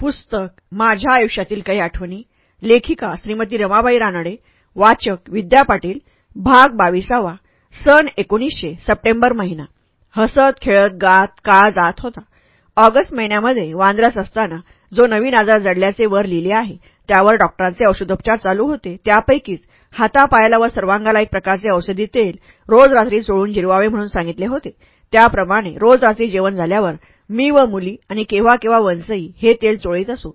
पुस्तक माझ्या आयुष्यातील काही आठवणी लेखिका श्रीमती रमाबाई रानडे वाचक विद्या पाटील भाग बावीसावा सन एकोणीसशे सप्टेंबर महिना. हसत खेळत गात काळ जात होता. ऑगस्ट महिन्यामध्ये वांद्रास असताना जो नवीन आजार जडल्याचे वर लिहिले आहे त्यावर डॉक्टरांचे औषधोपचार चालू होते. त्यापैकीच हातापायाला व सर्वांगाला एक प्रकारचे औषधी तेल रोज रात्री चोळून जिरवावे म्हणून सांगितले होते. त्याप्रमाणे रोज रात्री जेवण झाल्यावर मी व मुली आणि केव्हा केव्हा वंसई हे तेल चोळीत असू.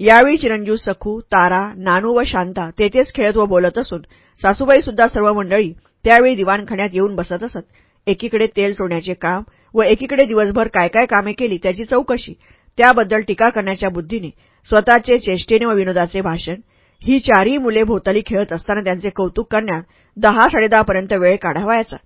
यावेळी चिरंजीव सखू तारा नानू व शांता तेथेच खेळत व बोलत असून सासूबाई सुद्धा सर्व मंडळी त्यावेळी दिवाणखान्यात येऊन बसत असत. एकीकडे तेल चोळण्याचे काम व एकीकडे दिवसभर काय काय कामे केली त्याची चौकशी. त्याबद्दल टीका करण्याच्या बुद्धीने स्वतःचे चेष्टेने व विनोदाचे भाषण ही चारही मुले भोवताली खेळत असताना त्यांचे कौतुक करण्यात दहा साडेदहापर्यंत वेळ काढावायचा.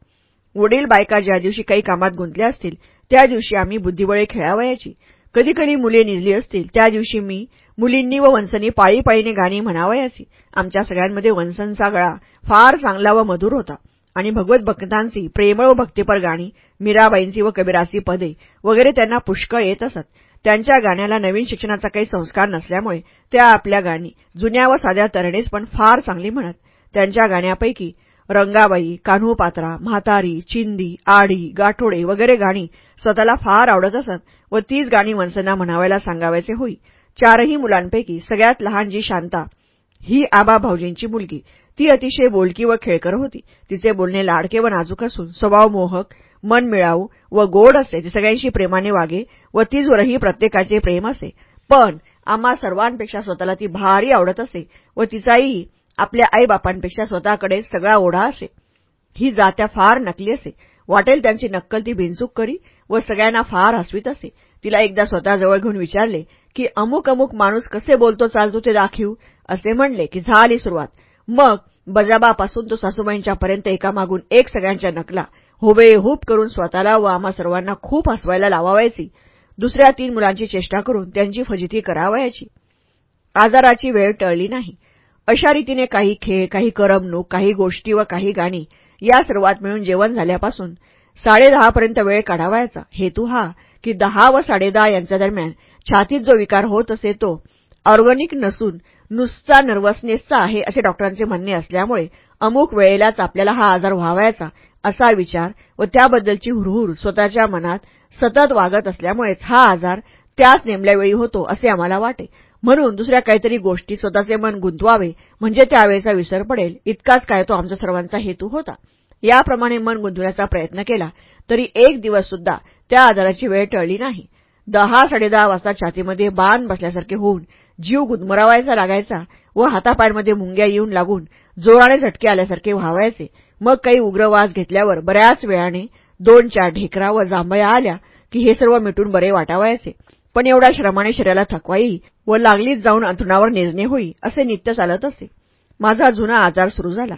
वडील बायका ज्या दिवशी काही कामात गुंतल्या असतील त्या दिवशी आम्ही बुद्धिबळे खेळावयाची. कधीकधी मुले निजली असतील त्या दिवशी मी मुलींनी व वंसनी पाळीपाळीने गाणी म्हणावयाची. आमच्या सगळ्यांमध्ये वंसनचा गळा फार चांगला व मधुर होता. आणि भगवत भक्तांची प्रेमळ व भक्तीपर गाणी मीराबाईंची व कबीराची पदे वगैरे त्यांना पुष्कळ येत असत. त्यांच्या गाण्याला नवीन शिक्षणाचा काही संस्कार नसल्यामुळे त्या आपल्या गाणी जुन्या व साध्या तरणेच पण फार चांगली म्हणत. त्यांच्या गाण्यापैकी रंगाबाई कान्हूपात्रा म्हातारी चिंदी आडी गाठोडे वगैरे गाणी स्वतःला फार आवडत असत व तीच गाणी मनसेना म्हणावायला सांगावायचे होई. चारही मुलांपैकी सगळ्यात लहान जी शांता ही आबा भाऊजींची मुलगी. ती अतिशय बोलकी व खेळकर होती. तिचे बोलणे लाडके व नाजूक असून स्वभाव मोहक मन मिळावू व गोड असे ती सगळ्यांशी प्रेमाने वागे व तिजवरही प्रत्येकाचे प्रेम असे. पण आम्हा सर्वांपेक्षा स्वतःला ती भारी आवडत असे व तिचाही आपल्या आईबापांपेक्षा स्वतःकडे सगळा ओढा असे. ही जात्या फार नकली असे. वाटेल त्यांची नक्कल ती बिनचूक करी व सगळ्यांना फार हसवीत असे. तिला एकदा स्वतःजवळ घेऊन विचारले की अमुक अमुक माणूस कसे बोलतो चालतो ते दाखवू? असे म्हणले की झाली सुरुवात. मग बजाबापासून तो सासूबाईंच्यापर्यंत एकामागून एक सगळ्यांच्या नकला. हुबेहूब करून स्वतःला व आम्हा सर्वांना खूप हसवायला लावावायची. दुसऱ्या तीन मुलांची चेष्टा करून त्यांची फजिती करावयाची. आजाराची वेळ टळली नाही. अशा रीतीने काही खेळ काही करमणूक काही गोष्टी व काही गाणी या सर्वात मिळून जेवण झाल्यापासून साडेदहापर्यंत वेळ काढावायचा. हेतू हा की दहा व साडेदहा यांच्या दरम्यान छातीत जो विकार होत असे तो ऑर्गनिक नसून नुसता नर्वसनेसचा आहे असे डॉक्टरांचे म्हणणे असल्यामुळे अमुक वेळेलाच आपल्याला हा आजार व्हावायचा असा विचार व त्याबद्दलची हुरहुर स्वतःच्या मनात सतत वागत असल्यामुळेच हा आजार त्याच नेमल्यावेळी होतो असे आम्हाला वाटे. म्हणून दुसऱ्या काहीतरी गोष्टी स्वतःचे मन गुंतवावे म्हणजे त्यावेळेचा विसर पडेल. इतकाच काय तो आमचा सर्वांचा हेतू होता. याप्रमाणे मन गुंतवण्याचा प्रयत्न केला तरी एक दिवस सुद्धा त्या आजाराची वेळ टळली नाही. दहा साडेदहा वाजता छातीमध्ये बाण बसल्यासारखे होऊन जीव गुदमरावायचा लागायचा व हातापायांमध्ये मुंग्या येऊन लागून जोराने झटके आल्यासारखे व्हावायचे. मग काही उग्रवास घेतल्यावर बऱ्याच वेळाने दोन चार ढेकरा व जांभया आल्या की हे सर्व मिटून बरे वाटावायचे. पण एवढ्या श्रमाने शरीराला थकवाई व लागलीच जाऊन अंथरुणावर नेजणे होई असे नित्य चालत असे. माझा जुना आजार सुरू झाला.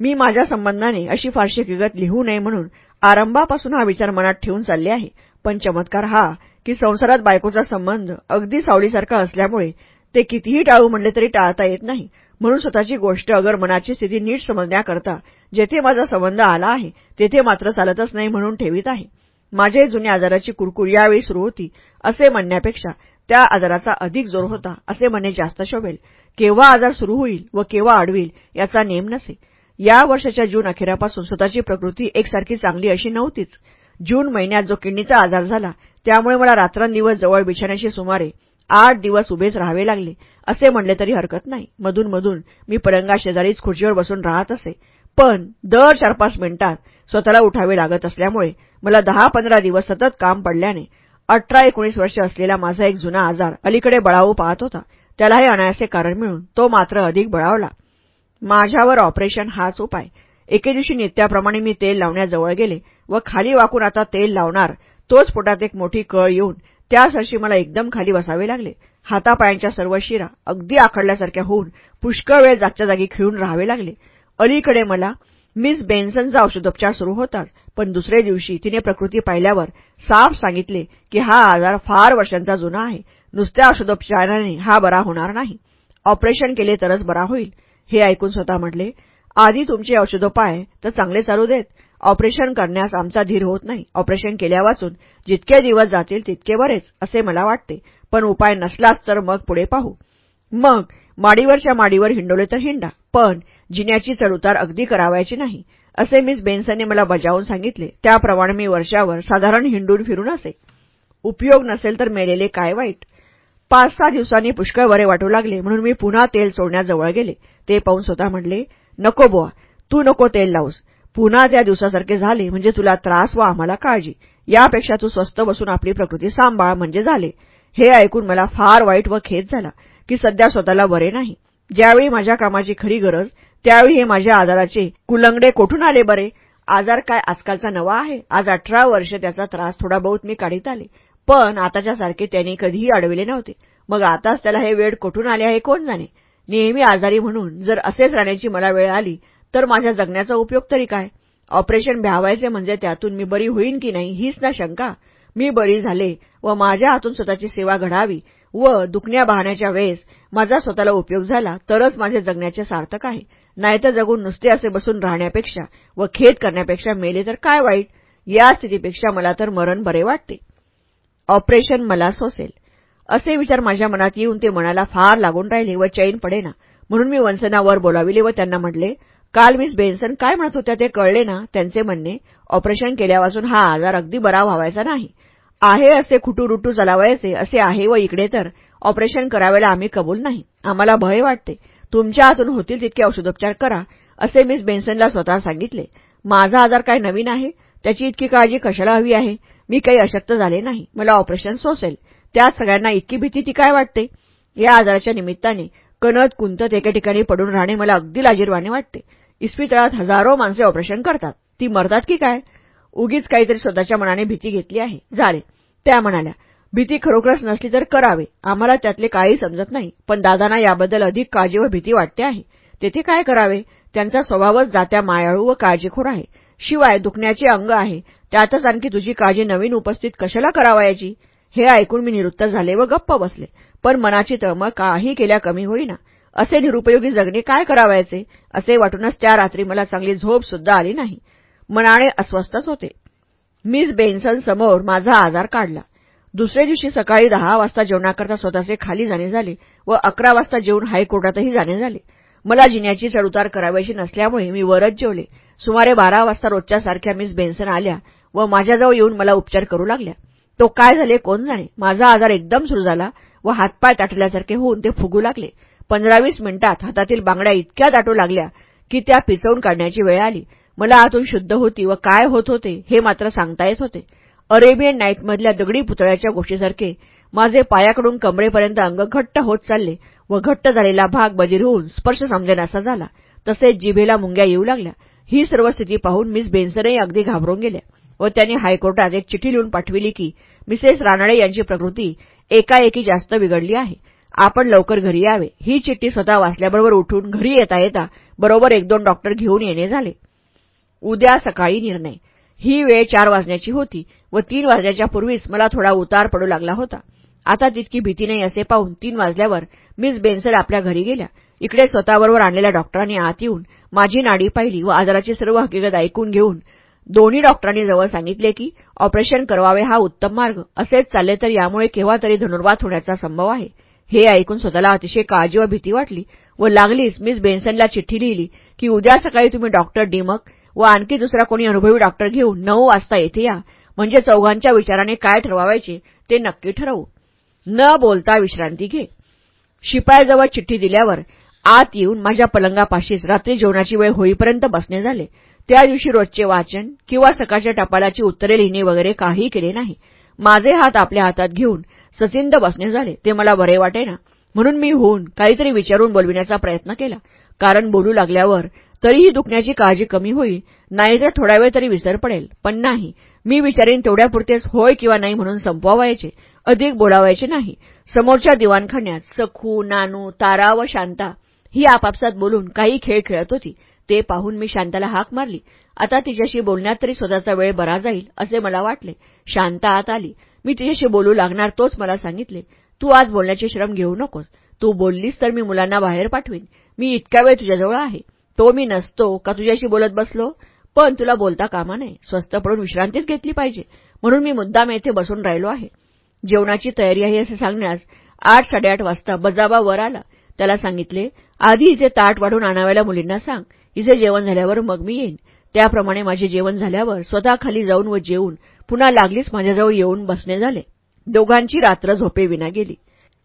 मी माझ्या संबंधाने अशी फारशी किगत लिहू नये म्हणून आरंभापासून हा विचार मनात ठेवून चालले आहे. पण चमत्कार हा की संसारात बायकोचा संबंध अगदी सावडीसारखा असल्यामुळे ते कितीही टाळू म्हणले तरी टाळता येत नाही. म्हणून स्वतःची गोष्ट अगर मनाची स्थिती नीट समजण्याकरता जेथे माझा संबंध आला आहे तेथे मात्र चालतच नाही म्हणून ठेवीत आहे. माझे जुन्या आजाराची कुरकुर यावेळी सुरू होती असे म्हणण्यापेक्षा त्या आजाराचा अधिक जोर होता असे म्हणणे जास्त शोभेल. केव्हा आजार सुरू होईल व केव्हा अडविल याचा नेम नसे. या वर्षाच्या जून अखेरापासून स्वतःची प्रकृती एकसारखी चांगली अशी नव्हतीच. जून महिन्यात जो किडनीचा आजार झाला त्यामुळे मला रात्रंदिवस जवळ बिछाण्याशी सुमारे आठ दिवस उभेच राहावे लागले असे म्हणले तरी हरकत नाही. मधून मधून मी पडंगा शेजारीच खुर्चीवर बसून राहत असे. पण दर चार पाच मिनिटात स्वतःला उठावे लागत असल्यामुळे मला दहा पंधरा दिवस सतत काम पडल्याने अठरा एकोणीस वर्ष असलेला माझा एक जुना आजार अलीकडे बळावू पाहत होता. त्यालाही अनायसे अनायासे कारण मिळून तो मात्र अधिक बळावला. माझ्यावर ऑपरेशन हाच उपाय. एके दिवशी नित्याप्रमाणे मी तेल लावण्याजवळ गेले व खाली वाकून आता तेल लावणार तोच पोटात एक मोठी कळ येऊन त्यासाठी मला एकदम खाली बसावे लागले. हातापायांच्या सर्व शिरा अगदी आखडल्यासारख्या होऊन पुष्कळ वेळ जागच्या जागी खिळून राहावे लागले. अलीकडे मला मिस बेन्सनचा औषधोपचार सुरू होताच पण दुसरे दिवशी तिने प्रकृती पाहिल्यावर साफ सांगितले की हा आजार फार वर्षांचा जुना आहे. नुसत्या औषधोपचाराने हा बरा होणार नाही. ऑपरेशन केले तरच बरा होईल. हे ऐकून स्वतः म्हटले आधी तुमचे औषधोपाय तर चांगले चालू देत. ऑपरेशन करण्यास आमचा धीर होत नाही. ऑपरेशन केल्यावाचून जितके दिवस जातील तितके बरेच असे मला वाटते. पण उपाय नसलाच तर मग पुढे पाहू. मग माडीवरच्या माडीवर हिंडवले तर हिंडा. पण जिन्याची चढउतार अगदी करावायची नाही असे मिस बेन्सनने मला बजावून सांगितले. त्याप्रमाणे मी वर्षावर साधारण हिंडून फिरून असे. उपयोग नसेल तर मेलेले काय वाईट? पाच सहा दिवसांनी पुष्कळ बरे वाटू लागले म्हणून मी पुन्हा तेल सोडण्याजवळ गेले. ते पाहून स्वतः म्हणले नको बुवा तू नको तेल लावूस. पुन्हा त्या दिवसासारखे झाले म्हणजे तुला त्रास व आम्हाला काळजी. यापेक्षा तू स्वस्त बसून आपली प्रकृती सांभाळ म्हणजे झाले. हे ऐकून मला फार वाईट व खेद झाला. की सध्या स्वतःला बरे नाही. ज्यावेळी माझ्या कामाची खरी गरज त्यावेळी हे माझ्या आजाराचे कुलंगडे कोठून आले बरे? आजार काय आजकालचा नवा आहे? आज अठरा वर्ष त्याचा त्रास थोडा बहुत मी काढीत आले. पण आताच्यासारखे त्याने कधीही अडविले नव्हते. मग आताच त्याला हे वेळ कोठून आले आहे कोण जाणे? नेहमी आजारी म्हणून जर असेच राहण्याची मला वेळ आली तर माझ्या जगण्याचा उपयोग तरी काय? ऑपरेशन भ्यावायचे म्हणजे त्यातून मी बरी होईन की नाही हीच ना शंका. मी बरी झाले व माझ्या हातून स्वतःची सेवा घडावी व दुखण्या बहाण्याच्या वेळेस माझा स्वतःला उपयोग झाला तरच माझे जगण्याचे सार्थक आहे. नाहीतर जगून नुसते असे बसून राहण्यापेक्षा व खेद करण्यापेक्षा मेले तर काय वाईट? या स्थितीपेक्षा मला तर मरण बरे वाटते. ऑपरेशन मला सोसेल. असे विचार माझ्या मनात येऊन ते मनाला फार लागून राहिले व चैन पडेना. म्हणून मी वंसनावर बोलाविले व त्यांना म्हटले काल मिस बेन्सन काय म्हणत होत्या ते कळले ना? त्यांचे म्हणणे ऑपरेशन केल्यापासून हा आजार अगदी बरा व्हावायचा नाही. आहे असे खुटूरुटू चलावायचे असे आहे व इकडे तर ऑपरेशन करावेला आम्ही कबूल नाही. आम्हाला भय वाटते. तुमच्या हातून होतील तितके औषधोपचार करा असे मिस बेन्सनला स्वतः सांगितले. माझा आजार काय नवीन आहे? त्याची इतकी काळजी कशाला हवी आहे? मी काही अशक्त झाले नाही. मला ऑपरेशन सोसेल. त्यात सगळ्यांना इतकी भीती ती काय वाटते? या आजाराच्या निमित्ताने कणत कुंतत एके ठिकाणी पडून राहणे मला अगदी लाजीरवाणे वाटते. इस्पितळात हजारो माणसे ऑपरेशन करतात. ती मरतात की काय? उगीच काहीतरी स्वतःच्या मनाने भीती घेतली आहे. झाले त्या म्हणाल्या भीती खरोखरच नसली तर करावे. आम्हाला त्यातले काही समजत नाही. पण दादांना याबद्दल अधिक काळजी व भीती वाटते आहे. तेथे काय करावे? त्यांचा स्वभावच जात्या मायाळू व काळजीखोर आहे. शिवाय दुखण्याचे अंग आहे. त्यातच आणखी तुझी काळजी नवीन उपस्थित कशाला करावायची? हे ऐकून मी निरुत्तर झाले व गप्प बसले. पण मनाची तळमळ काही केल्या कमी होईना. असे निरुपयोगी जगणे काय करावायचे? असे वाटूनच त्या रात्री मला चांगली झोप सुद्धा आली नाही. मनाने अस्वस्थच होते. मिस बेन्सन समोर माझा आजार काढला. दुसऱ्या दिवशी सकाळी दहा वाजता जेवणाकरता स्वतःचे खाली जाणे झाले व अकरा वाजता जेवून हायकोर्टातही जाणे झाले. मला जिन्याची चढउतार करावायची नसल्यामुळे मी वरच जेवले. सुमारे बारा वाजता रोजच्या सारख्या मिस बेन्सन आल्या व माझ्याजवळ येऊन मला उपचार करू लागल्या. तो काय झाले कोण जाणे? माझा आजार एकदम सुरू झाला व हातपाय ताटल्यासारखे होऊन ते फुगू लागले. पंधरावीस मिनिटात हातातील बांगड्या इतक्या दाटू लागल्या की त्या पिचवून काढण्याची वेळ आली. मला आतून शुद्ध होती व काय होत होते हे मात्र सांगता येत होते. अरेबियन नाईटमधल्या दगडी पुतळ्याच्या गोष्टीसारखे माझे पायाकडून कमरेपर्यंत अंग घट्ट होत चालले व घट्ट झालेला भाग बजीर होऊन स्पर्श समजेनासा झाला. तसेच जिभेला मुंग्या येऊ लागल्या. ही सर्व स्थिती पाहून मिस बेन्सनही अगदी घाबरून गेल्या व त्यांनी हायकोर्टात एक चिठी लिहून पाठविली की मिसेस रानडे यांची प्रकृती एकाएकी जास्त बिघडली आहे. आपण लवकर घरी यावे. ही चिठ्ठी स्वतः वाचल्याबरोबर उठून घरी येता येता बरोबर एक दोन डॉक्टर घेऊन येणे झाले. उद्या सकाळी निर्णय. ही वेळ चार वाजण्याची होती व तीन वाजण्याच्या पूर्वीच मला थोडा उतार पडू लागला होता. आता तितकी भीती नाही असे पाहून तीन वाजल्यावर मिस बेन्सर आपल्या घरी गेल्या. इकडे स्वतःबरोबर आणलेल्या डॉक्टरांनी आत येऊन माझी नाडी पाहिली व आजाराची सर्व हकीकत ऐकून घेऊन दोन्ही डॉक्टरांनी जवळ सांगितले की ऑपरेशन करवावे हा उत्तम मार्ग. असेच चालले तर यामुळे केव्हा तरी धनुर्वात होण्याचा संभव आहे. हे ऐकून स्वतःला अतिशय काळजी व भीती वाटली व लागलीच मिस बेन्सनला चिठ्ठी लिहिली की उद्या सकाळी तुम्ही डॉक्टर डिमक व आणखी दुसरा कोणी अनुभवी डॉक्टर घेऊन नऊ वाजता येथे या. म्हणजे चौघांच्या विचाराने काय ठरवावायचे ते नक्की ठरवू. न बोलता विश्रांती घे. शिपायाजवळ चिठ्ठी दिल्यावर आत येऊन माझ्या पलंगापाशीच रात्री जेवणाची वेळ होईपर्यंत बसणे झाले. त्या दिवशी रोजचे वाचन किंवा सकाळच्या टपालाची उत्तरे लिहिणे वगैरे काही केले नाही. माझे हात आपल्या हातात घेऊन सचिंद बसणे झाले. ते मला बरे वाटेना. म्हणून मी होऊन काहीतरी विचारून बोलविण्याचा प्रयत्न केला. कारण बोलू लागल्यावर तरीही दुखण्याची काळजी कमी होईल. नाहीतर थोडा वेळ तरी विसर पडेल. पण नाही. मी विचारेन तेवढ्यापुरतेच होय किंवा नाही म्हणून संपवायचे अधिक बोलावायचे नाही. समोरच्या दिवाणखान्यात सखू नानू तारा व शांता ही आपापसात बोलून काही खेळ खेळत होती. ते पाहून मी शांताला हाक मारली. आता तिच्याशी बोलण्यात तरी स्वतःचा वेळ बरा जाईल असे मला वाटले. शांता आत आली. मी तिच्याशी बोलू लागणार तोच मला सांगितले. तू आज बोलण्याचे श्रम घेऊ नकोस. तू बोललीस तर मी मुलांना बाहेर पाठवीन. मी इतका वेळ तुझ्याजवळ आहे. तो मी नसतो का तुझ्याशी बोलत बसलो? पण तुला बोलता कामा नये. स्वस्थ पडून विश्रांतीच घेतली पाहिजे. म्हणून मी मुद्दाम येथे बसून राहिलो आहे. जेवणाची तयारी आहे असे सांगण्यास आठ साडेआठ वाजता बजाबा वर आला. त्याला सांगितले आधी हिचे ताट वाढून आणाव्याला मुलींना सांग. हिचे जेवण झाल्यावर मग मी येईन. त्याप्रमाणे माझे जेवण झाल्यावर स्वतः खाली जाऊन व जेवून पुन्हा लागलीच माझ्याजवळ येऊन बसणे झाले. दोघांची रात्र झोपेविना गेली.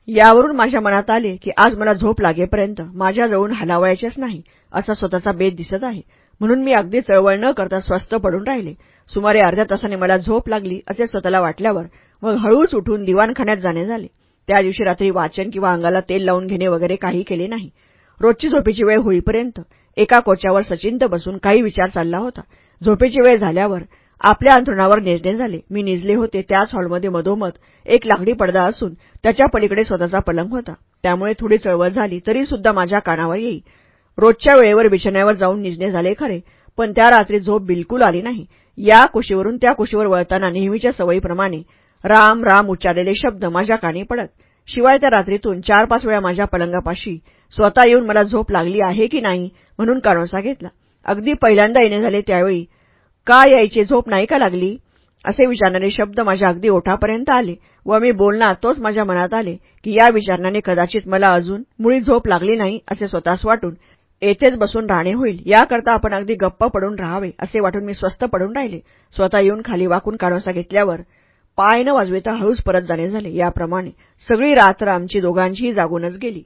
यावरून माझ्या मनात आले की आज मला झोप लागेपर्यंत माझ्याजवळून हलावायचेच नाही असा स्वतःचा बेत दिसत आहे. म्हणून मी अगदी चळवळ न करता स्वस्थ पडून राहिले. सुमारे अर्ध्या तासाने मला झोप लागली असे स्वतःला वाटल्यावर मग हळूच उठून दिवाणखान्यात जाणे झाले. त्या दिवशी रात्री वाचन किंवा अंगाला तेल लावून घेणे वगैरे काही केले नाही. रोजची झोपेची वेळ होईपर्यंत एका कोच्यावर सचिंत बसून काही विचार चालला होता. झोपेची वेळ झाल्यावर आपल्या अंथरुणावर नेजणे झाले. मी निजले होते त्याच हॉलमध्ये मधोमध एक लाकडी पडदा असून त्याच्या पलीकडे स्वतःचा पलंग होता. त्यामुळे थोडी चळवळ झाली तरी सुद्धा माझ्या कानावर येई. रोजच्या वेळेवर बिछाण्यावर जाऊन निजणे झाले खरे पण त्या रात्री झोप बिलकुल आली नाही. या कुशीवरून त्या कुशीवर वळताना नेहमीच्या सवयीप्रमाणे राम राम उच्चारलेले शब्द माझ्या कानी पडत. शिवाय त्या रात्रीतून चार पाच वेळा माझ्या पलंगापाशी स्वतः येऊन मला झोप लागली आहे की नाही म्हणून कानोसा घेतला. अगदी पहिल्यांदा येणे झाले त्यावेळी का यायचे झोप नाही का लागली? असे विचारणारे शब्द माझ्या अगदी ओठापर्यंत आले व मी बोलणार तोच माझ्या मनात आले की या विचारणाने कदाचित मला अजून मुळी झोप लागली नाही असे स्वतःस वाटून येथेच बसून राहणे होईल. याकरता आपण अगदी गप्प पडून राहावे असे वाटून मी स्वस्थ पडून राहिले. स्वतः येऊन खाली वाकून कानोसा घेतल्यावर पाय न वाजविता हळूच परत जाणे झाले. याप्रमाणे सगळी रात्र आमची दोघांचीही जागूनच गेली.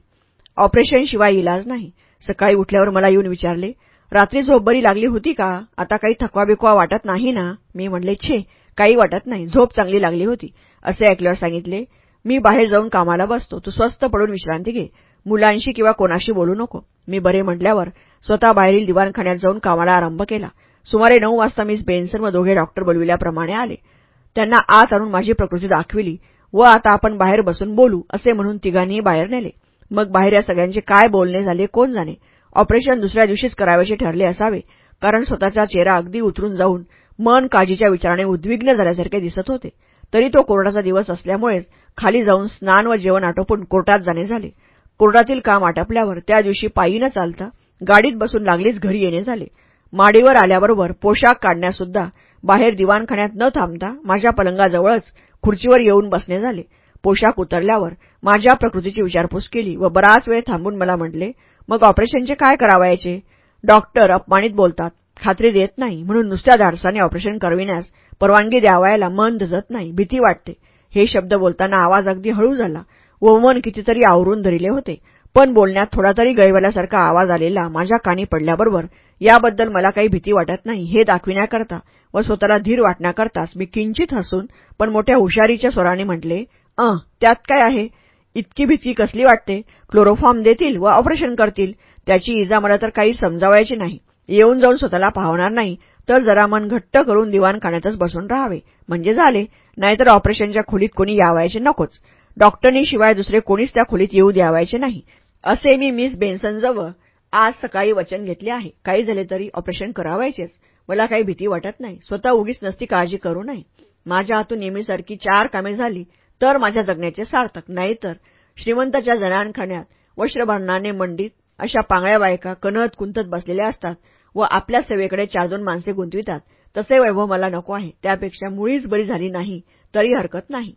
ऑपरेशनशिवाय इलाज नाही. सकाळी उठल्यावर मला येऊन विचारले रात्री झोप बरी लागली होती का? आता काही थकवा बिकवा वाटत नाही ना? मी म्हणले छे काही वाटत नाही. झोप चांगली लागली होती. असे ऐकल्यावर सांगितले मी बाहेर जाऊन कामाला बसतो. तू स्वस्थ पडून विश्रांती घे. मुलांशी किंवा कोणाशी बोलू नको. मी बरे म्हटल्यावर स्वतः बाहेरील दिवाणखान्यात जाऊन कामाला आरंभ केला. सुमारे नऊ वाजता मिस बेन्सन व दोघे डॉक्टर बोलविल्याप्रमाणे आले. त्यांना आत आणून माझी प्रकृती दाखविली. व आता आपण बाहेर बसून बोलू असे म्हणून तिघांनीही बाहेर नेले. मग बाहेर या सगळ्यांचे काय बोलणे झाले कोण जाणे? ऑपरेशन दुसऱ्या दिवशीच करावेसे ठरले असावे. कारण स्वतःचा चेहरा अगदी उतरून जाऊन मन काळजीच्या विचाराने उद्विग्न झाल्यासारखे दिसत होते. तरी तो कोर्टाचा दिवस असल्यामुळेच खाली जाऊन स्नान व जेवण आटोपून कोर्टात जाणे झाले. कोर्टातील काम आटपल्यावर त्या दिवशी पायी न चालता गाडीत बसून लागलीच घरी येणे झाले. माडीवर आल्याबरोबर पोशाख काढण्यासुद्धा बाहेर दिवाणखान्यात न थांबता माझ्या पलंगाजवळच खुर्चीवर येऊन बसणे झाले. पोशाख उतरल्यावर माझ्या प्रकृतीची विचारपूस केली व बराच वेळ थांबून मला म्हटले मग ऑपरेशनचे काय करावायचे? डॉक्टर अपमानित बोलतात. खात्री देत नाही म्हणून नुसत्या धाडसाने ऑपरेशन करविण्यास परवानगी द्यावायला मन धजत नाही भीती वाटते. हे शब्द बोलताना आवाज अगदी हळू झाला. व मन कितीतरी आवरून धरिले होते. पण बोलण्यात थोडा तरी गैवाल्यासारखा आवाज आलेला माझ्या कानी पडल्याबरोबर याबद्दल मला काही भीती वाटत नाही हे दाखविण्याकरता व स्वतःला धीर वाटण्याकरताच मी किंचित हसून पण मोठ्या हुशारीच्या स्वराने म्हटले अं त्यात काय आहे? इतकी भितकी कसली वाटते? क्लोरोफॉर्म देतील व ऑपरेशन करतील? त्याची इजा मला तर काही समजावायची नाही. येऊन जाऊन स्वतःला पाहणार नाही. तर जरा मन घट्ट करून दिवाणखान्यातच बसून राहावे. म्हणजे झाले. नाहीतर ऑपरेशनच्या खोलीत कोणी यावायचे नकोच. डॉक्टरनीशिवाय दुसरे कोणीच त्या खोलीत येऊ द्यावायचे नाही. असे मी मिस बेन्सनजवळ आज सकाळी वचन घेतले आहे. काही झाले तरी ऑपरेशन करावायचेच. मला काही भीती वाटत नाही. स्वतः उगीच नसती काळजी करू नये. माझ्या हातून नेहमीसारखी चार कामे झाली. तर माझ्या जगण्याचे सार्थक. नाहीतर श्रीमंताच्या जनानखाण्यात वस्त्रभरणाने मंडित अशा पांगळ्या बायका कणत कुंतत बसलेल्या असतात व आपल्या सेवेकडे चार दोन माणसे गुंतवितात. तसे वैभव मला नको आहे. त्यापेक्षा मुळीच बरी झाली नाही तरी हरकत नाही.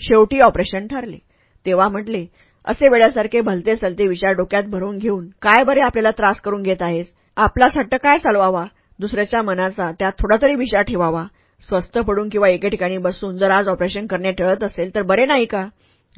शेवटी ऑपरेशन ठरले. तेव्हा म्हटले असे वेळासारखे भलते सलते विचार डोक्यात भरून घेऊन काय बरे आपल्याला त्रास करून घेत आहेस? आपला सट्ट काय चालवावा? दुसऱ्याच्या मनाचा त्यात थोडा तरी विचार ठेवावा. स्वस्त पडून किंवा एके ठिकाणी बसून जर आज ऑपरेशन करणे टळत असेल तर बरे नाही का?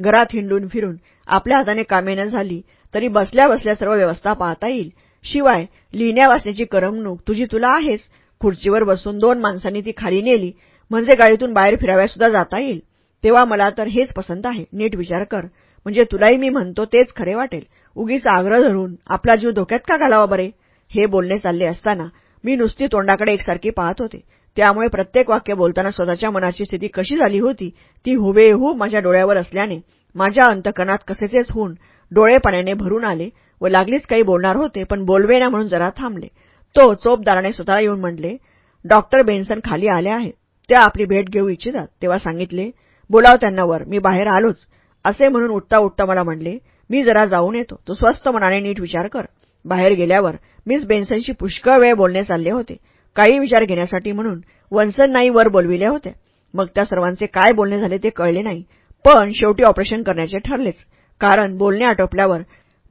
घरात हिंडून फिरून आपल्या हाताने कामे न झाली तरी बसल्या बसल्या सर्व व्यवस्था पाहता येईल. शिवाय लिहिण्या वाचण्याची करमणूक तुझी तुला आहेच. खुर्चीवर बसून दोन माणसांनी ती खाली नेली. म्हणजे गाडीतून बाहेर फिराव्या सुद्धा जाता येईल. तेव्हा मला तर हेच पसंत आहे. नीट विचार कर. म्हणजे तुलाही मी म्हणतो तेच खरे वाटेल. उगीच आग्रह धरून आपला जीव धोक्यात का घालावा बरे? हे बोलणे चालले असताना मी नुसती तोंडाकडे एकसारखी पाहत होते. त्यामुळे प्रत्येक वाक्य बोलताना स्वतःच्या मनाची स्थिती कशी झाली होती ती हुबेहूब माझ्या डोळ्यावर असल्याने माझ्या अंतकणात कसेचेच होऊन डोळे पाण्याने भरून आले व लागलीच काही बोलणार होते पण बोलवेना म्हणून जरा थांबले. तो चोपदाराने स्वतःला येऊन म्हणले डॉक्टर बेन्सन खाली आले आहेत त्या आपली भेट घेऊ इच्छितात. तेव्हा सांगितले बोलाव त्यांना वर मी बाहेर आलोच. असे म्हणून उठता उठता मला म्हणले मी जरा जाऊन येतो. तू स्वस्थ मनाने नीट विचार कर. बाहेर गेल्यावर मिस बेन्सनशी पुष्कळ वेळ बोलणे चालले होते. काही विचार घेण्यासाठी म्हणून वंसननाई नाही वर बोलविल्या होत्या. मग त्या सर्वांचे काय बोलणे झाले ते कळले नाही. पण शेवटी ऑपरेशन करण्याचे ठरलेच. कारण बोलणे आटोपल्यावर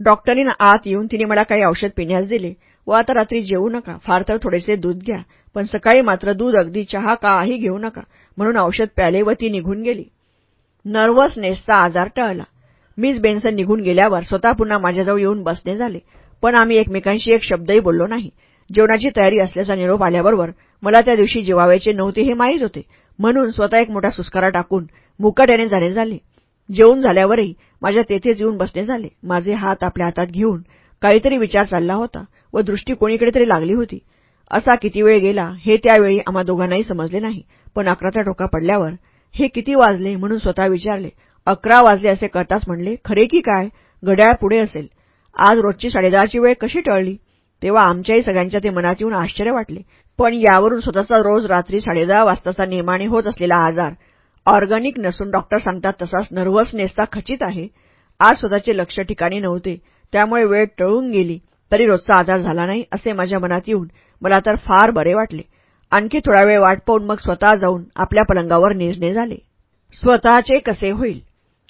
डॉक्टरीनं आत येऊन तिने मला काही औषध पिण्यास दिले व आता रात्री जेवू नका. फार तर थोडेसे दूध घ्या. पण सकाळी मात्र दूध अगदी चहा काही घेऊ नका. म्हणून औषध प्याले व ती निघून गेली. नर्व्हसनेसचा आजार टळला. मिस बेन्सन निघून गेल्यावर स्वतः पुन्हा माझ्याजवळ येऊन बसणे झाले. पण आम्ही एकमेकांशी एक शब्दही बोललो नाही. जेवणाची तयारी असल्याचा निरोप आल्याबरोबर मला त्या दिवशी जेवावायचे नव्हते हे माहीत होते. म्हणून स्वतः एक मोठा सुस्कारा टाकून मुकाट्याने जाणे झाले. जेवून झाल्यावरही माझ्या तेथेच येऊन बसणे झाले. माझे हात आपल्या हातात घेऊन काहीतरी विचार चालला होता व दृष्टी कोणीकडे तरी लागली होती. असा किती वेळ गेला हे त्यावेळी आम्हा दोघांनाही समजले नाही. पण अकराचा टोका पडल्यावर हे किती वाजले म्हणून स्वतः विचारले. अकरा वाजले असे कळताच म्हणले खरे की काय? घड्याळ पुढे असेल. आज रोजची साडेदहाची वेळ कशी टळली? तेव्हा आमच्याही सगळ्यांच्या ते मनात येऊन आश्चर्य वाटले. पण यावरून स्वतःचा रोज रात्री साडेदहा वाजताचा नेमाने होत असलेला आजार ऑर्गॅनिक नसून डॉक्टर सांगतात तसाच नर्व्हसनेसचा खचित आहे. आज स्वतःचे लक्ष ठिकाणी नव्हते. त्यामुळे वेळ टळून गेली. तरी रोजचा आजार झाला नाही असे माझ्या मनात येऊन मला तर फार बरे वाटले. आणखी थोडा वेळ वाट पाहून मग स्वतः जाऊन आपल्या पलंगावर निजणे झाले. स्वतःचे कसे होईल?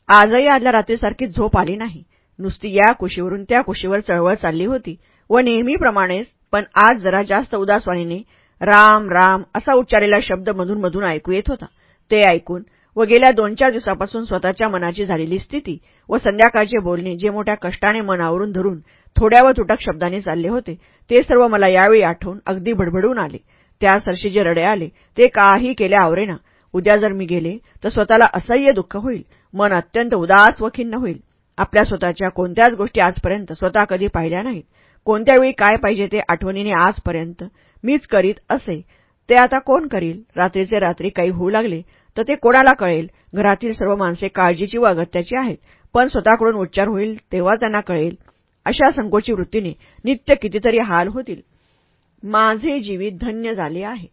आजही आदल्या रात्रीसारखी झोप आली नाही. नुसती या कुशीवरून त्या कुशीवर चळवळ चालली होती. व नेहमीप्रमाणेच पण आज जरा जास्त उदासवाणीने राम राम असा उच्चारलेला शब्द मधून मधून ऐकू येत होता. ते ऐकून व गेल्या दोन चार दिवसापासून स्वतःच्या मनाची झालेली स्थिती व संध्याकाळचे बोलणे जे मोठ्या कष्टाने मन आवरून धरून थोड्या व तुटक शब्दांनी चालले होते ते सर्व मला यावेळी आठवून अगदी भडभडून आले. त्या सरशी जे रडे आले ते काही केल्या आवरेना. उद्या जर मी गेले तर स्वतःला असह्य दुःख होईल. मन अत्यंत उदास व खिन्न होईल. आपल्या स्वतःच्या कोणत्याच गोष्टी आजपर्यंत स्वतः कधी पाहिल्या नाहीत. कोणत्या वेळी काय पाहिजे ते आठवणीने आजपर्यंत मीच करीत असे. ते आता कोण करील? रात्रीचे रात्री काही होऊ लागले तर ते कोणाला कळेल? घरातील सर्व माणसे काळजीची व अगत्याची आहेत. पण स्वतःकडून उच्चार होईल तेव्हा त्यांना कळेल. अशा संकोची वृत्तीने नित्य कितीतरी हाल होतील. माझे जीवित धन्य झाले आहे.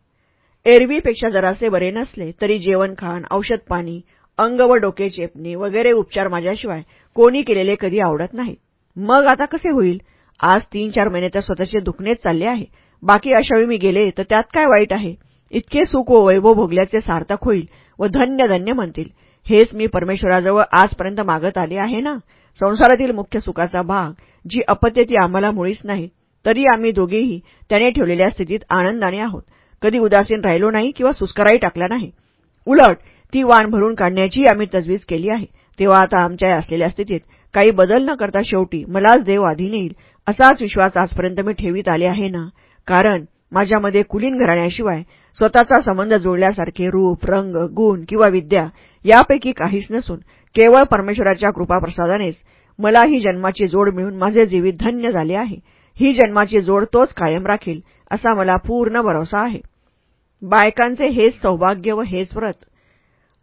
एरवीपेक्षा जरासे बरे नसले तरी जेवण खाण औषध पाणी अंग व डोके चेपणे वगैरे उपचार माझ्याशिवाय कोणी केलेले कधी आवडत नाहीत. मग आता कसे होईल? आज तीन चार महिने तर स्वतःचे दुखणेच चालले आहे. बाकी अशावेळी मी गेले तर त्यात काय वाईट आहे? इतके सुख व वैभव भोगल्याचे सार्थक होईल व धन्य धन्य म्हणतील. हेच मी परमेश्वराजवळ आजपर्यंत मागत आले आहे ना? संसारातील मुख्य सुखाचा भाग जी अपत्य ती आम्हाला मुळीच नाही तरी आम्ही दोघेही त्याने ठेवलेल्या स्थितीत आनंदाने आहोत. कधी उदासीन राहिलो नाही किंवा सुस्काराही टाकला नाही. उलट ती वाण भरून काढण्याची आम्ही तजवीज केली आहे. तेव्हा आता आमच्या असलेल्या स्थितीत काही बदल न करता शेवटी मलाच देव आधी नेईल असाच विश्वास आजपर्यंत मी ठेवीत आले आहे ना? कारण माझ्यामध्ये कुलीन घराण्याशिवाय स्वतःचा संबंध जोडल्यासारखे रूप रंग गुण किंवा विद्या यापैकी काहीच नसून केवळ परमेश्वराच्या कृपाप्रसादानेच मला ही जन्माची जोड मिळून माझे जीवित धन्य झाले आहे. ही जन्माची जोड तोच कायम राखील असा मला पूर्ण भरोसा आहे. बायकांचे हेच सौभाग्य व हेच व्रत.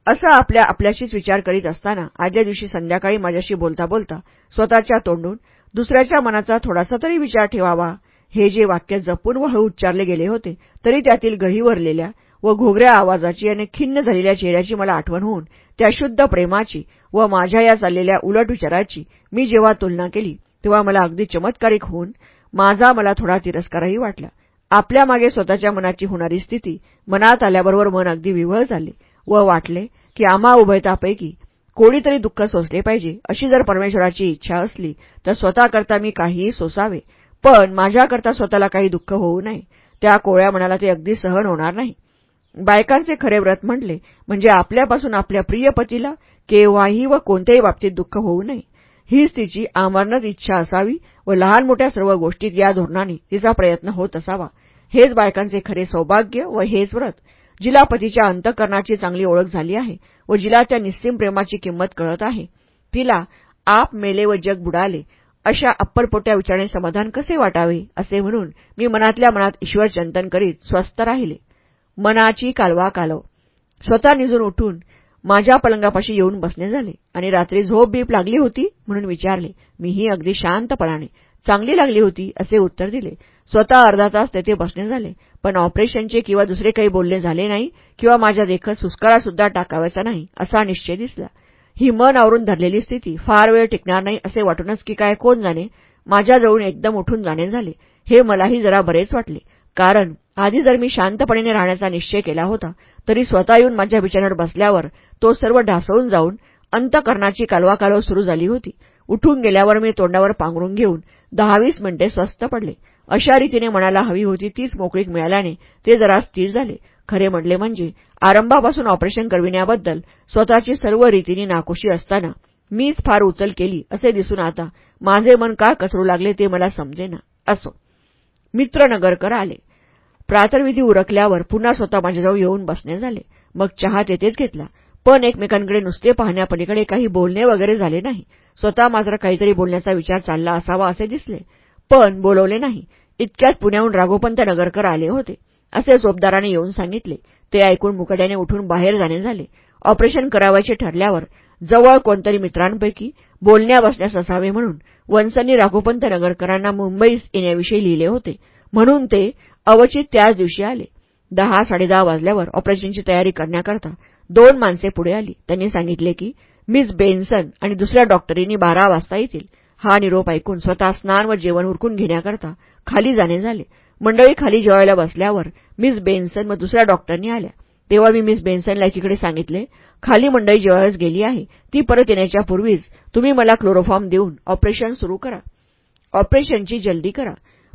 असं आपल्या आपल्याशीच विचार करीत असताना आदल्या दिवशी संध्याकाळी माझ्याशी बोलता बोलता स्वतःच्या तोंडून दुसऱ्याच्या मनाचा थोडासा तरी विचार ठेवावा. हे जे वाक्य जपून व हळू उच्चारले गेले होते तरी त्यातील गहीवरलेल्या व घोगऱ्या आवाजाची आणि खिन्न झालेल्या चेहऱ्याची मला आठवण होऊन त्या शुद्ध प्रेमाची व माझ्या या चाललेल्या उलट विचाराची मी जेव्हा तुलना केली तेव्हा मला अगदी चमत्कारिक होऊन माझा मला थोडा तिरस्कारही वाटला. आपल्या मागे स्वतःच्या मनाची होणारी स्थिती मनात आल्याबरोबर मन अगदी विवळ झाले व वाटले की आम्हा उभयतापैकी कोणीतरी दुःख सोसले पाहिजे अशी जर परमेश्वराची इच्छा असली तर स्वतःकरता मी काहीही सोसावे पण माझ्याकरता स्वतःला काही दुःख होऊ नये. त्या कोळ्या मनाला ते अगदी सहन होणार नाही. बायकांचे खरे व्रत म्हटले म्हणजे आपल्यापासून आपल्या प्रिय पतीला केव्हाही व कोणत्याही बाबतीत दुःख होऊ नये. हीच तिची आमरणच इच्छा असावी व लहान मोठ्या सर्व गोष्टीत या धोरणाने तिचा प्रयत्न होत असावा. हेच बायकांचे खरे सौभाग्य व हेच व्रत. जिला पतीच्या अंतकरणाची चांगली ओळख झाली आहे व जिला त्या निस्सीम प्रेमाची किंमत कळत आहे. तिला आप मेले व जग बुडाले अशा अप्पलपोट्या विचाराने समाधान कसे वाटावे असे म्हणून मी मनातल्या मनात ईश्वर चिंतन करीत स्वस्थ राहिले. मनाची कालवा कालव स्वतः निजून उठून माझ्या पलंगापाशी येऊन बसणे झाले आणि रात्री झोप बीप लागली होती म्हणून विचारले मीही अगदी शांतपणाने चांगली लागली होती असे उत्तर दिले. स्वतः अर्धा तास तेथे बसणे झाले. पण ऑपरेशनचे किंवा दुसरे काही बोलणे झाले नाही किंवा माझ्या देखत सुस्कारासुद्धा टाकावायचा नाही असा निश्चय दिसला. ही मन आवरून धरलेली स्थिती फार वेळ टिकणार नाही असे वाटूनच की काय कोण जाणे माझ्याजवळून एकदम उठून जाणे झाले. हे मलाही जरा बरेच वाटले. कारण आधी जर मी शांतपणे राहण्याचा निश्चय केला होता तरी स्वतः येऊन माझ्या बिछाण्यावर बसल्यावर तो सर्व ढासळून जाऊन अंतकरणाची कालवाकालव सुरू झाली होती. उठून गेल्यावर मी तोंडावर पांघरून घेऊन दहावीस मिनिटे स्वस्थ पडले. अशा रीतीने मनाला हवी होती तीच मोकळीक मिळाल्याने ते जरा स्थिर झाले. खरे म्हटले म्हणजे आरंभापासून ऑपरेशन करविण्याबद्दल स्वतःची सर्व रीतीने नाकोशी असताना मीच फार उचल केली असे दिसून आता माझे मन का कचरू लागले ते मला समजेना असो. मित्र नगरकर आले. प्रातर्विधी उरकल्यावर पुन्हा स्वतः माझ्याजवळ येऊन बसणे झाले. मग चहा तेथेच घेतला. पण एकमेकांकडे नुसते पाहण्यापलीकडे काही बोलणे वगैरे झाले नाही. स्वतः मात्र काहीतरी बोलण्याचा विचार चालला असावा असे दिसले. पण बोलवले नाही. इतक्यात पुण्याहून राघोपंत नगरकर आले होते. असे जोबदाराने येऊन सांगितले. ते ऐकून मुकड्याने उठून बाहेर जाणे झाले. ऑपरेशन करावायचे ठरल्यावर जवळ कोणतरी मित्रांपैकी बोलण्या बसण्यास असावे म्हणून वंसनी राघोपंत नगरकरांना मुंबईस येण्याविषयी लिहिले होते. म्हणून ते अवचित त्याच दिवशी आले. दहा साडेदहा वाजल्यावर ऑपरेशनची तयारी करण्याकरता दोन माणसे पुढे आली. त्यांनी सांगितले की मिस बेन्सन आणि दुसऱ्या डॉक्टरींनी बारा वाजता येतील. हा निरोप ऐकून स्वतः स्नान व जेवण उरकून घेण्याकरता खाली जाणे झाले. मंडळी खाली जेवायला बसल्यावर मिस बेन्सन व दुसऱ्या डॉक्टरनी आल्या. तेव्हा मी मिस बेन्सनला एकीकडे सांगितले खाली मंडळी जेवायलाच गेली आहे. ती परत येण्याच्या पूर्वीच तुम्ही मला क्लोरोफॉर्म देऊन ऑपरेशन सुरू करा. ऑपरेशनची जल्दी करा.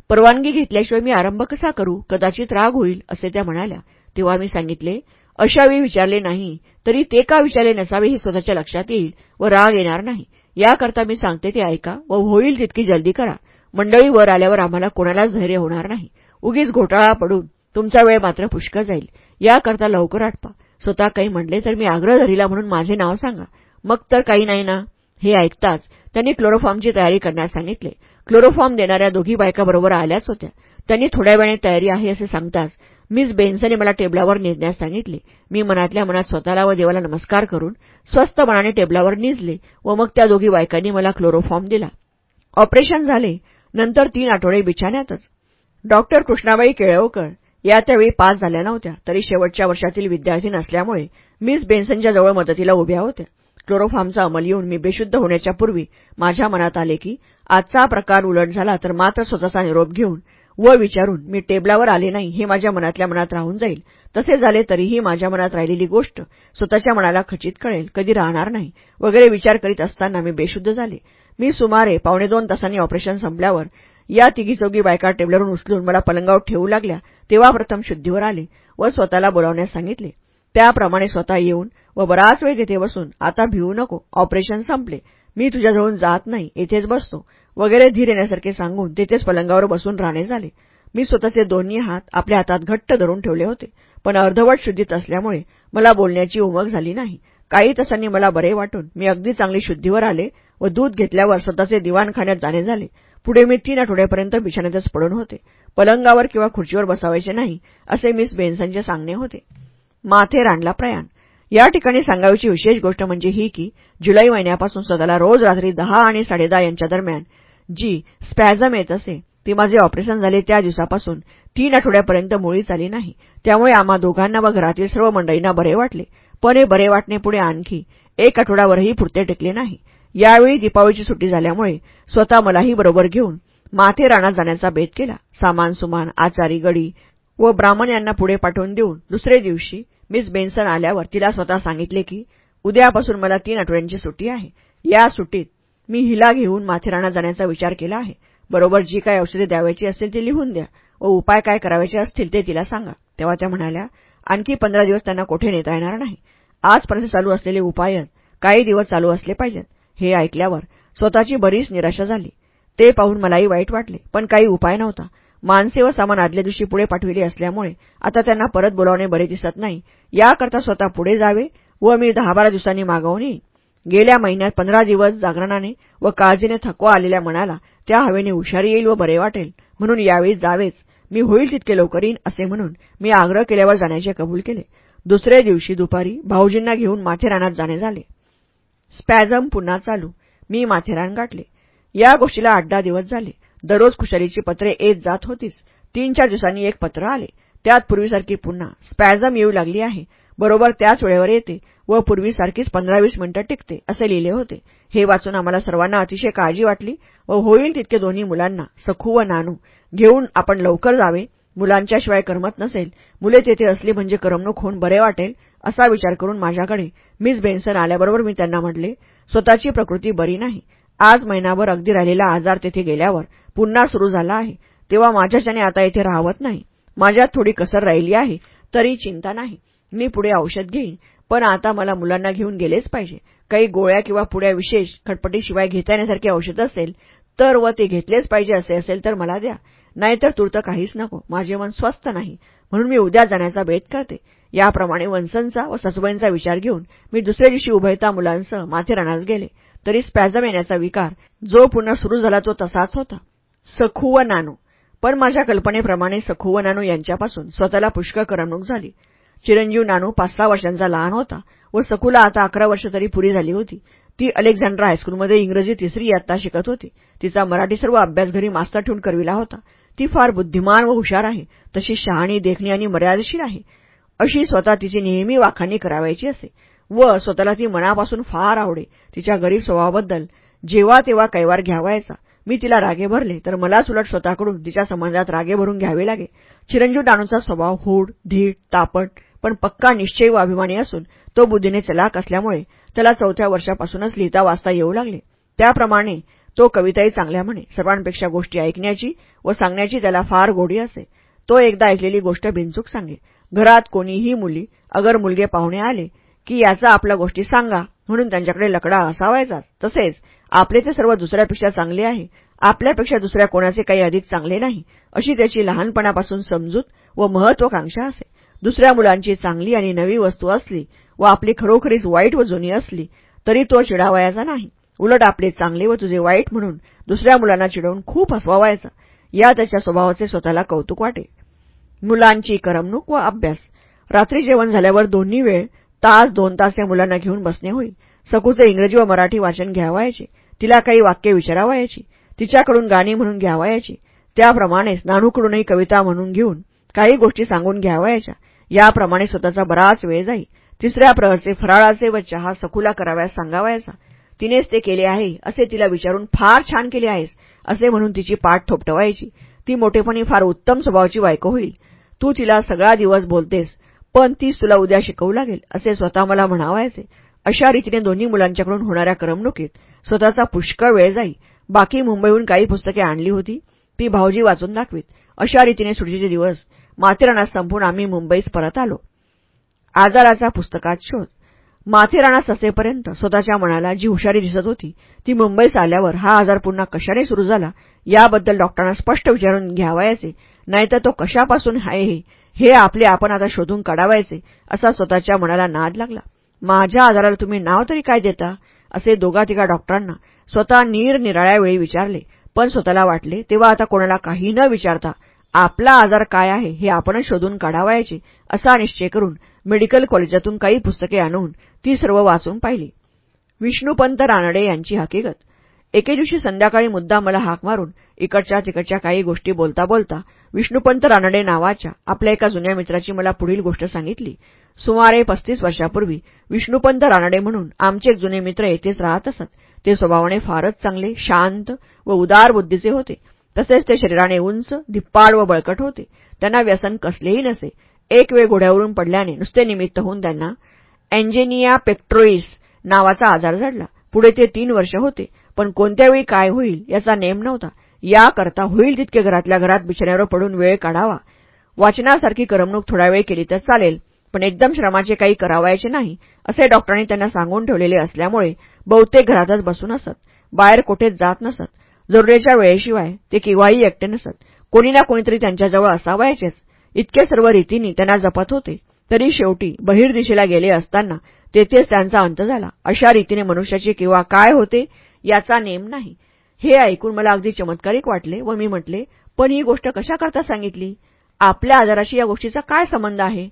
परवानगी घेतल्याशिवाय मी आरंभ कसा करू? कदाचित राग होईल असे त्या म्हणाल्या. तेव्हा मी सांगितले अशावेळी विचारले नाही तरी ते का विचारले नसावे हे स्वतःच्या लक्षात येईल व राग येणार नाही. याकरता मी सांगते ते ऐका व होईल तितकी जल्दी करा. मंडळी वर आल्यावर आम्हाला कोणालाच धैर्य होणार नाही. उगीच घोटाळा पडून तुमचा वेळ मात्र पुष्कळ जाईल. याकरता लवकर आटपा. स्वतः काही म्हणले तर मी आग्रह धरीला म्हणून माझे नाव सांगा. मग तर काही नाही ना? हे ऐकताच त्यांनी क्लोरोफॉर्मची तयारी करण्यास सांगितले. क्लोरोफॉर्म देणाऱ्या दोघी बायकाबरोबर आल्याच होत्या. त्यांनी थोड्या वेळाने तयारी आहे असे सांगताच मिस बेन्सने मला टेबलावर निजण्यास सांगितले. मी मनातल्या मनात स्वतःला व देवाला नमस्कार करून स्वस्थ मनाने टेबलावर निजले व मग त्या दोघी बायकांनी मला क्लोरोफॉर्म दिला. ऑपरेशन झाले. नंतर तीन आठवडे बिछाण्यातच डॉक्टर कृष्णाबाई केळवकर या त्यावेळी पास झाल्या नव्हत्या. तरी शेवटच्या वर्षातील विद्यार्थी नसल्यामुळे मिस बेन्सनच्या जवळ मदतीला उभ्या होत्या. क्लोरोफॉर्मचा अंमल येऊन मी बेशुद्ध होण्याच्या पूर्वी माझ्या मनात आले की आजचा प्रकार उलट झाला तर मात्र स्वतःचा निरोप घेऊन व विचारून मी टेबलावर आले नाही हे माझ्या मनातल्या मनात राहून जाईल. तसे झाले तरीही माझ्या मनात राहिलेली गोष्ट स्वतःच्या मनाला खचित कळेल कधी राहणार नाही वगैरे विचार करीत असताना मी बेशुद्ध झाले. मी सुमारे पावणे दोन तासांनी ऑपरेशन संपल्यावर या तिघी चौघी बायका टेबलवरून उचलून मला पलंगावर ठेवू लागल्या. तेव्हा प्रथम शुद्धीवर आले व स्वतःला बोलावण्यास सांगितले. त्याप्रमाणे स्वतः येऊन व बराच वेळ तिथे बसून आता भिवू नको ऑपरेशन संपले. मी तुझ्याजवळून जात नाही येथेच बसतो. वगैरे धीर येण्यासारखे सांगून तेथेच पलंगावर बसून राहणे झाले. मी स्वतःचे दोन्ही हात आपल्या हातात घट्ट धरून ठेवले होते पण अर्धवट शुद्धीत असल्यामुळे मला बोलण्याची उमग झाली नाही. काही तासांनी मला बरे वाटून मी अगदी चांगली शुद्धीवर आले व दूध घेतल्यावर स्वतःचे दिवाणखान्यात जाणे झाले. पुढे मी तीन आठवड्यापर्यंत बिछाण्यातच पडून होते. पलंगावर किंवा खुर्चीवर बसावायचे नाही असे मिस बेन्सनचे सांगणे होते. माथेरानला प्रयाण. या ठिकाणी सांगावीची विशेष गोष्ट म्हणजे ही की जुलै महिन्यापासून स्वतःला रोज रात्री दहा आणि साडेदहा यांच्या दरम्यान जी स्पॅझम येत असे ती माझे ऑपरेशन झाले त्या दिवसापासून तीन आठवड्यापर्यंत मुळीच आली नाही. त्यामुळे आम्हा दोघांना व घरातील सर्व मंडळींना बरे वाटले. पण हे बरे वाटणे पुढे आणखी एक आठवड्यावरही पुरते टेकले नाही. यावेळी दीपावळीची सुट्टी झाल्यामुळे स्वतः मलाही बरोबर घेऊन माथे जाण्याचा बेत केला. सामान सुमान आचारी गडी व ब्राह्मण यांना पुढे पाठवून देऊन दुसरे दिवशी मिस बेन्सन आल्यावर तिला स्वतः सांगितले की उद्यापासून मला तीन आठवड्यांची सुट्टी आहे. या सुट्टीत मी हिला घेऊन माथेराणा जाण्याचा विचार केला आहे. बरोबर जी काय औषधे द्यावायची असतील ती लिहून द्या. व उपाय काय करावायचे असतील ते तिला सांगा. तेव्हा त्या म्हणाल्या आणखी पंधरा दिवस त्यांना कोठे नेता येणार नाही. आजपर्यंत चालू असलेले उपायन काही दिवस चालू असले पाहिजेत. हे ऐकल्यावर स्वतःची बरीच निराशा झाली. ते पाहून मलाही वाईट वाटले पण काही उपाय नव्हता. माणसे व सामान आदल्या दिवशी पुढे पाठविले असल्यामुळे आता त्यांना परत बोलावणे बरे दिसत नाही. याकरता स्वतः पुढे जावे व मी दहा बारा दिवसांनी मागवून येईन. गेल्या महिन्यात पंधरा दिवस जागरणाने व काळजीने थकवा आलेल्या मनाला त्या हवेने हुशारी येईल व बरे वाटेल. म्हणून यावेळी जावेच. मी होईल तितके लवकर येईन असे म्हणून मी आग्रह केल्यावर जाण्याचे कबूल केले. दुसऱ्या दिवशी दुपारी भाऊजींना घेऊन माथेरानात जाणे झाले. स्पॅझम पुन्हा चालू. मी माथेरान गाठले. या गोष्टीला आठ दहा दिवस झाले. दररोज खुशालीची पत्रे येत जात होतीच. तीन चार दिवसांनी एक पत्र आले. त्यात पूर्वीसारखी पुन्हा स्पॅझम येऊ लागली आहे. बरोबर त्याच वेळेवर येते व पूर्वीसारखीच पंधरा वीस मिनिटं टिकते असे लिहिले होते. हे वाचून आम्हाला सर्वांना अतिशय काळजी वाटली व होईल तितके दोन्ही मुलांना सखू व नानू घेऊन आपण लवकर जावे. मुलांच्याशिवाय करमत नसेल. मुले तेथे असली म्हणजे करमणूक होऊन बरे वाटेल असा विचार करून माझ्याकडे मिस बेन्सन आल्याबरोबर मी त्यांना म्हटले स्वतःची प्रकृती बरी नाही. आज महिनाभर अगदी राहिलेला आजार तेथे गेल्यावर पुन्हा सुरू झाला आहे. तेव्हा माझ्याच्याने आता येथे राहवत नाही. माझ्यात थोडी कसर राहिली आहे तरी चिंता नाही. मी पुढे औषध घेईन पण आता मला मुलांना घेऊन गेलेच पाहिजे. काही गोळ्या किंवा पुढ्या विशेष खटपटीशिवाय घेता येण्यासारखे औषध असेल तर व ते घेतलेच पाहिजे असे असेल तर मला द्या. नाहीतर तूर्त काहीच नको. माझे मन स्वस्थ नाही. म्हणून मी उद्या जाण्याचा बेत करते याप्रमाणे वंसनचा व ससुबाईंचा विचार घेऊन मी दुसऱ्या दिवशी उभयता मुलांसह माथेरानास गेले. तरी स्पॅझम येण्याचा विकार जो पुन्हा सुरू झाला तो तसाच होता. सखू व नानू पण माझ्या कल्पनेप्रमाणे सखू व नानू यांच्यापासून स्वतःला पुष्कळ करमणूक झाली. चिरंजीव नानू पाच सहा वर्षांचा लहान होता व सखूला आता अकरा वर्ष तरी पुरी झाली होती. ती अलेक्झांड्रा हायस्कूलमध्ये इंग्रजी तिसरी इयत्ता शिकत होती. तिचा मराठी सर्व अभ्यास घरी मास्तर ठेवून करविला होता. ती फार बुद्धिमान व हुशार आहे. तशी शहाणी देखणी आणि मर्यादेशीर आहे. अशी स्वतः तिची नेहमी वाखाणी करावायची असे व स्वतःला ती मनापासून फार आवडे. तिच्या गरीब स्वभावाबद्दल जेव्हा तेव्हा कैवार घ्यावायचा. मी तिला रागे भरले तर मलाच उलट स्वतःकडून तिच्या संबंधात रागे भरून घ्यावे लागे. चिरंजीव डाणूचा स्वभाव हूड धीट तापट पण पक्का निश्चय व अभिमानी असून तो बुद्धीने चलाक असल्यामुळे त्याला चौथ्या वर्षापासूनच लिहिता वाचता येऊ लागले. त्याप्रमाणे तो कविताही चांगल्या म्हणे. सर्वांपेक्षा गोष्टी ऐकण्याची व सांगण्याची त्याला फार गोडी असे. तो एकदा ऐकलेली गोष्ट बिनचूक सांगे. घरात कोणीही मुली अगर मुलगे पाहुणे आले की याचा आपल्या गोष्टी सांगा म्हणून त्यांच्याकडे लकडा असावायचाच तसेच आपले ते सर्व दुसऱ्यापेक्षा चांगले आहे. आपल्यापेक्षा दुसऱ्या कोणाचे काही अधिक चांगले नाही. अशी त्याची लहानपणापासून समजूत व महत्वाकांक्षा असे. दुसऱ्या मुलांची चांगली आणि नवी वस्तू असली व आपली खरोखरीच वाईट व जुनी असली तरी तो चिडावयाचा नाही. उलट आपले चांगले व तुझे वाईट म्हणून दुसऱ्या मुलांना चिडवून खूप हसवावायचा. या त्याच्या स्वभावाचे स्वतःला कौतुक वाटे. मुलांची करमणूक व अभ्यास. रात्री जेवण झाल्यावर दोन्ही वेळ तास दोन तास या मुलांना घेऊन बसणे होईल सकूचे इंग्रजी व मराठी वाचन घ्यावायचे. तिला काही वाक्य विचारावायची. तिच्याकडून गाणी म्हणून घ्यावायची. त्याप्रमाणेच नाणूकडूनही कविता म्हणून घेऊन काही गोष्टी सांगून घ्यावायच्या. याप्रमाणे स्वतःचा बराच वेळ जाई. तिसऱ्या प्रहरचे फराळाचे व चहा सखूला कराव्यास सांगावायचा. तिनेच ते केले आहे असे तिला विचारून फार छान केले आहेस असे म्हणून तिची पाठ थोपटवायची. ती मोठेपणी फार उत्तम स्वभावाची बायको होईल. तू तिला सगळा दिवस बोलतेस पण तीच तुला उद्या शिकवू लागेल असे स्वतः मला म्हणावायचे. अशा रीतीने दोन्ही मुलांच्याकडून होणाऱ्या करमणुकीत स्वतःचा पुष्कळ वेळ जाई. बाकी मुंबईहून काही पुस्तके आणली होती ती भाऊजी वाचून दाखवीत. अशा रीतीने सुट्टीचे दिवस माथेरानात संपून आम्ही मुंबईस परत आलो. आजाराचा पुस्तकात शोध. माथेरानास असेपर्यंत स्वतःच्या मनाला जी हुशारी दिसत होती ती मुंबईस आल्यावर हा आजार पुन्हा कशाने सुरू झाला याबद्दल डॉक्टरांना स्पष्ट विचारून घ्यावायचे नाहीतर तो कशापासून आहे हे आपले आपण आता शोधून काढावायचे असा स्वतःच्या मनाला नाद लागला. माझ्या आजाराला तुम्ही नाव तरी काय देता? असे दोघा तिघा डॉक्टरांना स्वतः निरनिराळ्या वेळी विचारले. पण स्वतःला वाटले तेव्हा आता कोणाला काही न विचारता आपला आजार काय आहे हे आपणच शोधून काढावायचे असा निश्चय करून मेडिकल कॉलेजातून काही पुस्तके आणून ती सर्व वाचून पाहिली. विष्णुपंत रानडे यांची हकीकत. एके दिवशी संध्याकाळी मुद्दा मला हाक मारून इकडच्या तिकडच्या काही गोष्टी बोलता बोलता विष्णुपंत रानडे नावाच्या आपल्या एका जुन्या मित्राची मला पुढील गोष्ट सांगितली. सुमारे पस्तीस वर्षापूर्वी विष्णुपंत रानडे म्हणून आमचे एक जुने मित्र येथेच राहत असत. ते स्वभावाने फारच चांगले शांत व उदार बुद्धीचे होते. तसेच ते शरीराने उंच धिप्पाड व बळकट होते. त्यांना व्यसन कसलेही नसे. एक वेळ घोड्यावरून पडल्याने नुसते निमित्त होऊन त्यांना अँजेनिया पेक्ट्रोईस नावाचा आजार जडला पुढे ते तीन वर्ष होते. पण कोणत्या वेळी काय होईल याचा नेम नव्हता. याकरता होईल तितके घरातल्या घरात बिछाण्यावर पडून वेळ काढावा. वाचनासारखी करमणूक थोडा वेळ केली तर चालेल पण एकदम श्रमाचे काही करावायचे नाही असे डॉक्टरांनी त्यांना सांगून ठेवलेले असल्यामुळे बहुतेक घरातच बसून असत बाहेर कोठेच जात नसत. जरुरीच्या वेळेशिवाय ते केव्हाही एकटे नसत. कोणी ना कोणीतरी त्यांच्याजवळ असावायचेच. इतके सर्व रीतींनी त्यांना जपत होते. तरी शेवटी बहिर्दिशेला गेले असताना तेथेच त्यांचा अंत झाला. अशा रीतीने मनुष्याचे किंवा काय होते याचा नेम नाही. हे ऐकून मला अगदी चमत्कारिक वाटले व मी म्हटले पण ही गोष्ट कशा करता सांगितली? आपल्या आजाराशी या गोष्टीचा काय संबंध आहे?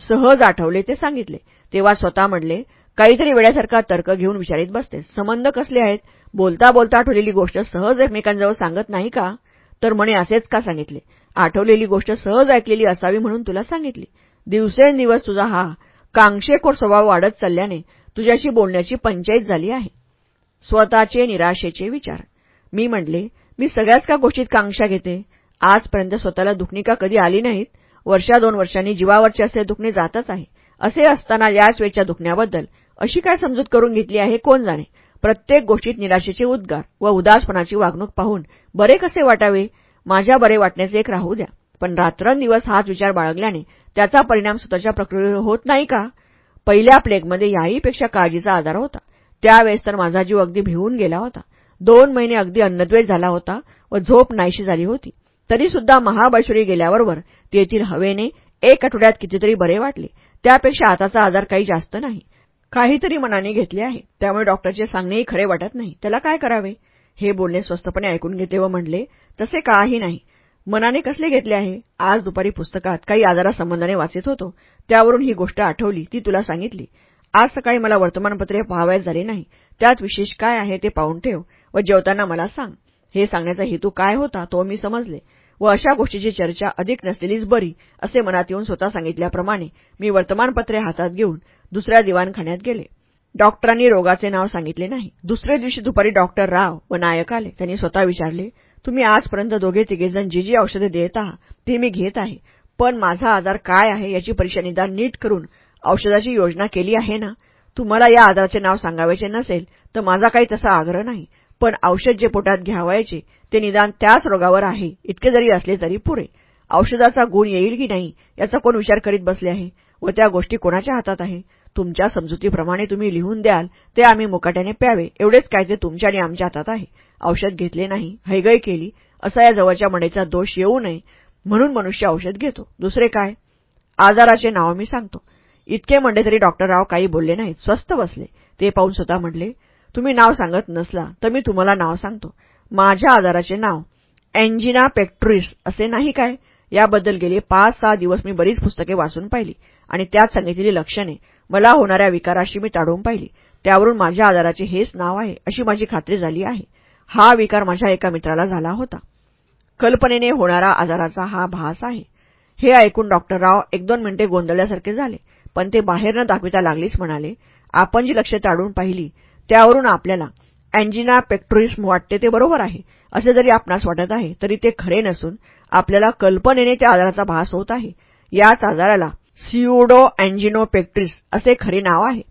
सहज आठवले ते सांगितले. तेव्हा स्वतः म्हणले काहीतरी वेळासारखा तर्क घेऊन विचारित बसते. संबंध कसले आहेत? बोलता बोलता आठवलेली गोष्ट सहज एकमेकांजवळ सांगत नाही का? तर म्हणे असेच का सांगितले? आठवलेली गोष्ट सहज ऐकलेली असावी म्हणून तुला सांगितली. दिवसेंदिवस तुझा हा कांक्षेखोर स्वभाव वाढत चालल्याने तुझ्याशी बोलण्याची पंचायत झाली आहे. स्वतःचे निराशेचे विचार. मी म्हणले मी सगळ्याच का गोष्टीत कांक्षा घेते? आजपर्यंत स्वतःला दुखणी का कधी आली नाहीत? वर्षा दोन वर्षांनी जीवावरचे असे दुखणे जातच आहे. असे असताना याच वेळच्या दुखण्याबद्दल अशी काय समजूत करून घेतली आहे कोण जाणे? प्रत्येक गोष्टीत निराशेचे उद्गार व उदासपणाची वागणूक पाहून बरे कसे वाटावे? माझ्या बरे वाटण्याचे एक राहू द्या. पण रात्रंदिवस हाच विचार बाळगल्याने त्याचा परिणाम स्वतःच्या प्रकृतीवर होत नाही का? पहिल्या प्लेगमध्ये याहीपेक्षा काळजीचा आजार होता. त्यावेळेस तर माझा जीव अगदी भिवून गेला होता. दोन महिने अगदी अन्नद्वेष झाला होता व झोप नाहीशी झाली होती. तरीसुद्धा महाबळेश्वरी गेल्याबरोबर तेथील हवेने एक आठवड्यात कितीतरी बरे वाटले. त्यापेक्षा आताचा आजार काही जास्त नाही. काहीतरी मनाने घेतले आहे. त्यामुळे डॉक्टरचे सांगणेही खरे वाटत नाही. त्याला काय करावे? हे बोलणे स्वस्तपणे ऐकून घेते व म्हणले तसे काही नाही. मनाने कसले घेतले आहे? आज दुपारी पुस्तकात काही आजारासंबंधाने वाचत होतो. त्यावरून ही गोष्ट आठवली ती तुला सांगितली. आज सकाळी मला वर्तमानपत्रे पाहावयास झाले नाही. त्यात विशेष काय आहे ते पाहून ठेव. व जेवताना मला सांग. हे सांगण्याचा हेतू काय होता तो मी समजले व अशा गोष्टीची चर्चा अधिक नसलेलीच बरी असे मनात येऊन स्वतः सांगितल्याप्रमाणे मी वर्तमानपत्रे हातात घेऊन दुसऱ्या दिवाणखान्यात गेले. डॉक्टरांनी रोगाचे नाव सांगितले नाही. दुसऱ्या दिवशी दुपारी डॉक्टर राव व नायक आले. त्यांनी स्वतः विचारले तुम्ही आजपर्यंत दोघे तिघेजण जी जी औषधे देत आहात ती मी घेत आहे. पण माझा आजार काय आहे याची परीक्षा निदान नीट करून औषधाची योजना केली आहे ना? तुम्हाला या आजाराचे नाव सांगावायचे नसेल तर माझा काही तसा आग्रह नाही. पण औषध जे पोटात घ्यावायचे ते निदान त्याच रोगावर आहे. इतके जरी असले तरी पुरे. औषधाचा गुण येईल की नाही याचा कोण विचार करीत बसले आहे? व त्या गोष्टी कोणाच्या हातात आहे? तुमच्या समजुतीप्रमाणे तुम्ही लिहून द्याल ते आम्ही मुकाट्याने प्यावे. एवढेच काय ते तुमच्या आणि आमच्या हातात आहे. औषध घेतले नाही हैगय केली असा या जवळच्या मडेचा दोष येऊ नये म्हणून मनुष्य औषध घेतो. दुसरे काय? आजाराचे नाव मी सांगतो. इतके म्हणले तरी डॉक्टरराव काही बोलले नाहीत स्वस्त बसले. ते पाहून स्वतः म्हणले तुम्ही नाव सांगत नसला तर मी तुम्हाला नाव सांगतो. माझ्या आजाराचे नाव अँजिना पेक्ट्रिस असे नाही काय? याबद्दल गेले पाच सहा दिवस मी बरीच पुस्तके वाचून पाहिली आणि त्यात सांगितलेली लक्षणे मला होणाऱ्या विकाराशी मी ताडून पाहिली. त्यावरून माझ्या आजाराचे हेच नाव आहे अशी माझी खात्री झाली आहे. हा विकार माझ्या एका मित्राला झाला होता. कल्पनेने होणारा आजाराचा हा भास आहे. हे ऐकून डॉक्टर राव एक दोन मिनिटे गोंधळल्यासारखे झाले. पण ते बाहेर न दाखविता लागलीच म्हणाले आपण जी लक्ष ताडून पाहिली त्यावरून आपल्याला अँजिना पेक्ट्रोइस वाटते ते बरोबर आहे. असे जरी आपणास वाटत आहे तरी ते खरे नसून आपल्याला कल्पनेने त्या आजाराचा भास होत आहे. याच आजाराला सिओडो अँजिनोपेक्ट्रिस असे खरे नाव आहे.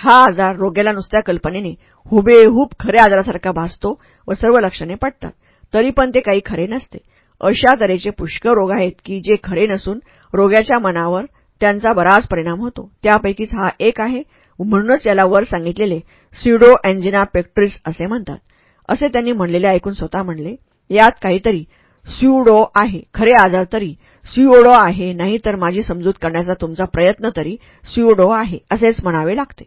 हा आजार रोग्याला नुसत्या कल्पनेने हुबेहूब खऱ्या आजारासारखा भासतो व सर्व लक्षणे पटतात. तरी पण ते काही खरे नसते. अशा तऱ्हेचे पुष्कळ रोग आहेत की जे खरे नसून रोग्याच्या मनावर त्यांचा बराच परिणाम होतो. त्यापैकीच हा एक आहे. म्हणूनच याला वर सांगितलेले सिडो अँजिना पेक्ट्रिस असे म्हणतात. असे त्यांनी म्हणलेले ऐकून स्वतः म्हणले यात काहीतरी स्युडो आहे खरे आजार तरी स्युओडो आहे नाही तर माझी समजूत करण्याचा तुमचा प्रयत्न तरी स्युओडो आहे असेच म्हणावे लागते.